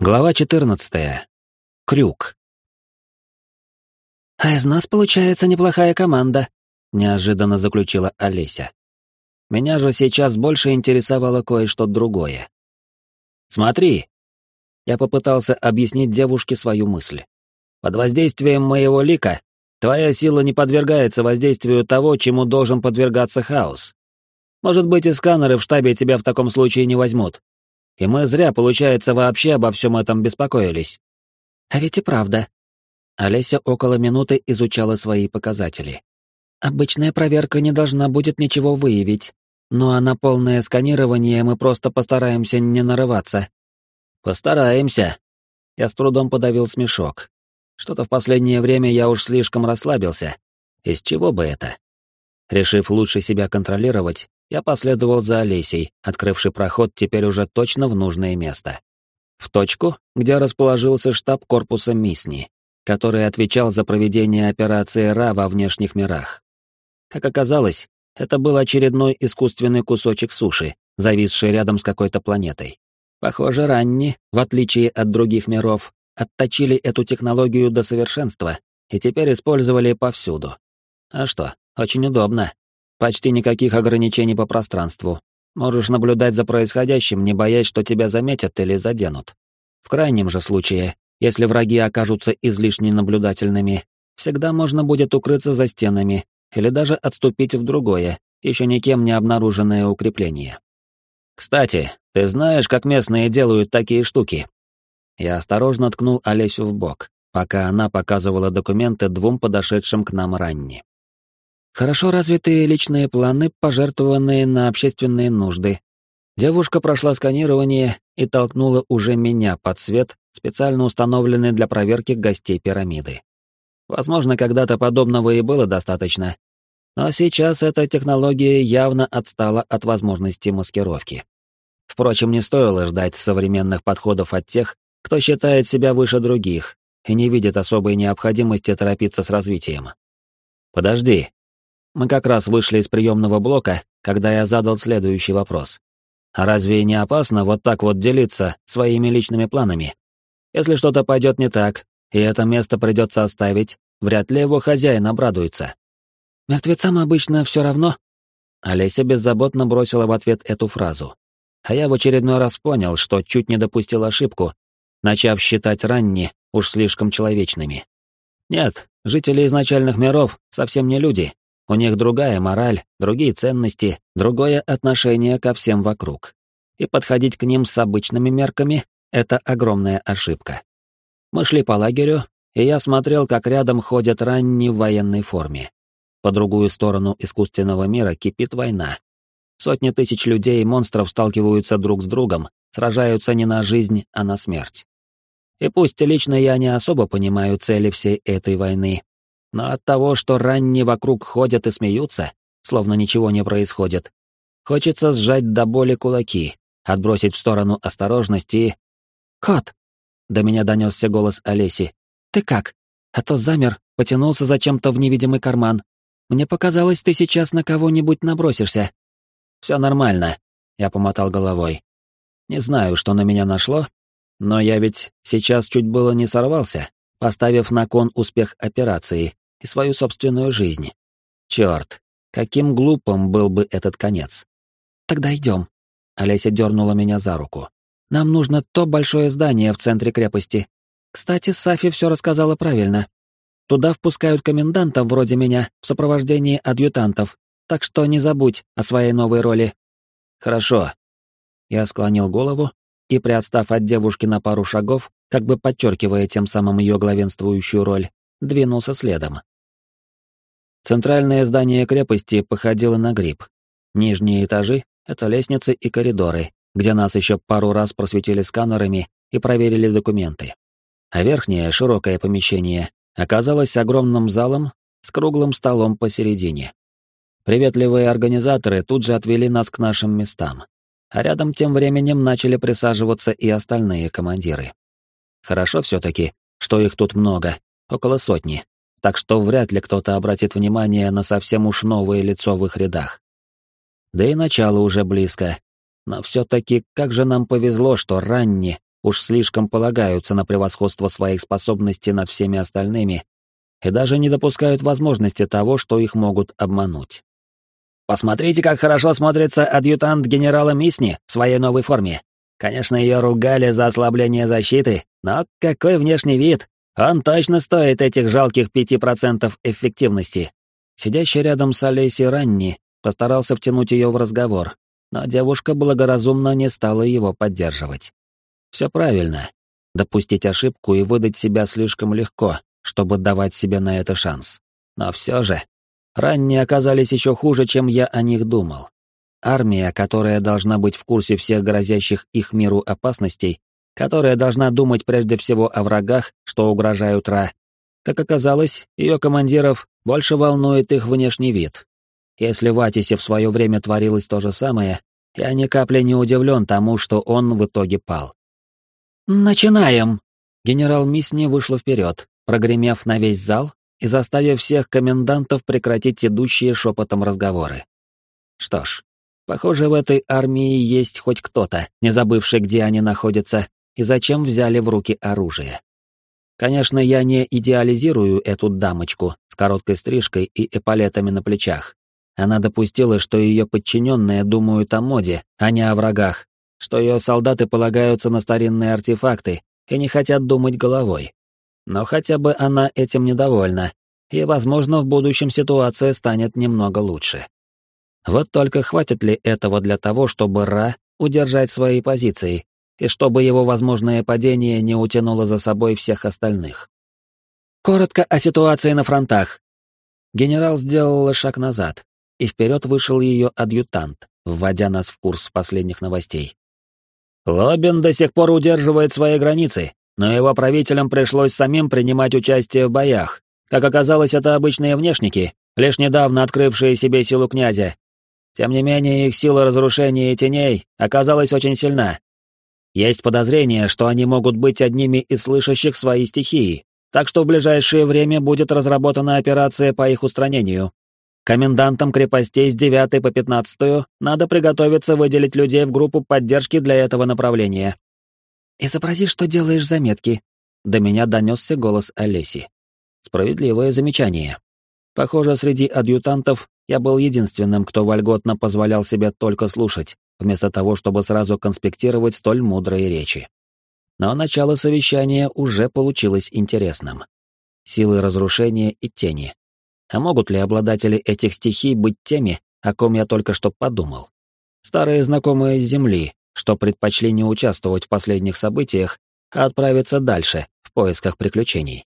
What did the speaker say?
Глава 14. Крюк. «А из нас получается неплохая команда», — неожиданно заключила Олеся. Меня же сейчас больше интересовало кое-что другое. «Смотри!» Я попытался объяснить девушке свою мысль. «Под воздействием моего лика твоя сила не подвергается воздействию того, чему должен подвергаться хаос. Может быть, и сканеры в штабе тебя в таком случае не возьмут, и мы зря, получается, вообще обо всем этом беспокоились. А ведь и правда. Олеся около минуты изучала свои показатели. Обычная проверка не должна будет ничего выявить, ну а на полное сканирование мы просто постараемся не нарываться. Постараемся. Я с трудом подавил смешок. Что-то в последнее время я уж слишком расслабился. Из чего бы это? Решив лучше себя контролировать, я последовал за Олесей, открывший проход теперь уже точно в нужное место. В точку, где расположился штаб корпуса Мисни, который отвечал за проведение операции РА во внешних мирах. Как оказалось, это был очередной искусственный кусочек суши, зависший рядом с какой-то планетой. Похоже, Ранни, в отличие от других миров, отточили эту технологию до совершенства и теперь использовали повсюду. А что, очень удобно. Почти никаких ограничений по пространству. Можешь наблюдать за происходящим, не боясь, что тебя заметят или заденут. В крайнем же случае, если враги окажутся излишне наблюдательными, всегда можно будет укрыться за стенами или даже отступить в другое, еще никем не обнаруженное укрепление. «Кстати, ты знаешь, как местные делают такие штуки?» Я осторожно ткнул Олесю в бок, пока она показывала документы двум подошедшим к нам ранни. Хорошо развитые личные планы, пожертвованные на общественные нужды. Девушка прошла сканирование и толкнула уже меня под свет, специально установленный для проверки гостей пирамиды. Возможно, когда-то подобного и было достаточно, но сейчас эта технология явно отстала от возможности маскировки. Впрочем, не стоило ждать современных подходов от тех, кто считает себя выше других и не видит особой необходимости торопиться с развитием. «Подожди», мы как раз вышли из приемного блока, когда я задал следующий вопрос. А разве не опасно вот так вот делиться своими личными планами? Если что-то пойдет не так, и это место придется оставить, вряд ли его хозяин обрадуется. Мертвецам обычно все равно. Олеся беззаботно бросила в ответ эту фразу. А я в очередной раз понял, что чуть не допустил ошибку, начав считать ранни уж слишком человечными. Нет, жители изначальных миров совсем не люди, у них другая мораль, другие ценности, другое отношение ко всем вокруг. И подходить к ним с обычными мерками — это огромная ошибка. Мы шли по лагерю, и я смотрел, как рядом ходят ранние в военной форме. По другую сторону искусственного мира кипит война. Сотни тысяч людей и монстров сталкиваются друг с другом, сражаются не на жизнь, а на смерть. И пусть лично я не особо понимаю цели всей этой войны, но от того, что ранние вокруг ходят и смеются, словно ничего не происходит, хочется сжать до боли кулаки, отбросить в сторону осторожности и... «Кот!» — до меня донесся голос Олеси. «Ты как? А то замер, потянулся зачем-то в невидимый карман. Мне показалось, ты сейчас на кого-нибудь набросишься». «Все нормально», — я помотал головой. «Не знаю, что на меня нашло, но я ведь сейчас чуть было не сорвался, поставив на кон успех операции и свою собственную жизнь. Черт, каким глупым был бы этот конец. «Тогда идем». Олеся дернула меня за руку. «Нам нужно то большое здание в центре крепости. Кстати, Сафи все рассказала правильно. Туда впускают комендантов вроде меня в сопровождении адъютантов, так что не забудь о своей новой роли». «Хорошо». Я склонил голову и, приотстав от девушки на пару шагов, как бы подчеркивая тем самым ее главенствующую роль, двинулся следом. Центральное здание крепости походило на гриб. Нижние этажи — это лестницы и коридоры, где нас еще пару раз просветили сканерами и проверили документы. А верхнее, широкое помещение оказалось огромным залом с круглым столом посередине. Приветливые организаторы тут же отвели нас к нашим местам. А рядом тем временем начали присаживаться и остальные командиры. Хорошо все-таки, что их тут много, около сотни, так что вряд ли кто-то обратит внимание на совсем уж новое лицо в их рядах. Да и начало уже близко, но все-таки как же нам повезло, что Ранни уж слишком полагаются на превосходство своих способностей над всеми остальными и даже не допускают возможности того, что их могут обмануть. Посмотрите, как хорошо смотрится адъютант генерала Мисни в своей новой форме. Конечно, ее ругали за ослабление защиты, но какой внешний вид! Он точно стоит этих жалких пяти процентов эффективности. Сидящий рядом с Олесей Ранни постарался втянуть ее в разговор, но девушка благоразумно не стала его поддерживать. Все правильно. Допустить ошибку и выдать себя слишком легко, чтобы давать себе на это шанс. Но все же, ранние оказались еще хуже, чем я о них думал. Армия, которая должна быть в курсе всех грозящих их миру опасностей, которая должна думать прежде всего о врагах, что угрожают Ра. Как оказалось, ее командиров больше волнует их внешний вид. Если в Атисе в свое время творилось то же самое, я ни капли не удивлен тому, что он в итоге пал. «Начинаем!» Генерал Мисни вышла вперед, прогремев на весь зал и заставив всех комендантов прекратить идущие шепотом разговоры. Что ж, похоже, в этой армии есть хоть кто-то, не забывший, где они находятся и зачем взяли в руки оружие. Конечно, я не идеализирую эту дамочку с короткой стрижкой и эполетами на плечах. Она допустила, что ее подчиненные думают о моде, а не о врагах, что ее солдаты полагаются на старинные артефакты и не хотят думать головой. Но хотя бы она этим недовольна, и, возможно, в будущем ситуация станет немного лучше. Вот только хватит ли этого для того, чтобы Ра удержать свои позиции, и чтобы его возможное падение не утянуло за собой всех остальных? Коротко о ситуации на фронтах. Генерал сделал шаг назад, и вперед вышел ее адъютант, вводя нас в курс последних новостей. Лобин до сих пор удерживает свои границы, но его правителям пришлось самим принимать участие в боях. Как оказалось, это обычные внешники, лишь недавно открывшие себе силу князя. Тем не менее, их сила разрушения теней оказалась очень сильна. Есть подозрение, что они могут быть одними из слышащих свои стихии, так что в ближайшее время будет разработана операция по их устранению. Комендантам крепостей с 9 по 15 надо приготовиться выделить людей в группу поддержки для этого направления. «Изобрази, что делаешь заметки», — до меня донесся голос Олеси. Справедливое замечание. Похоже, среди адъютантов я был единственным, кто вольготно позволял себе только слушать, вместо того, чтобы сразу конспектировать столь мудрые речи. Но начало совещания уже получилось интересным. Силы разрушения и тени. А могут ли обладатели этих стихий быть теми, о ком я только что подумал? Старые знакомые с Земли, что предпочли не участвовать в последних событиях, а отправиться дальше, в поисках приключений.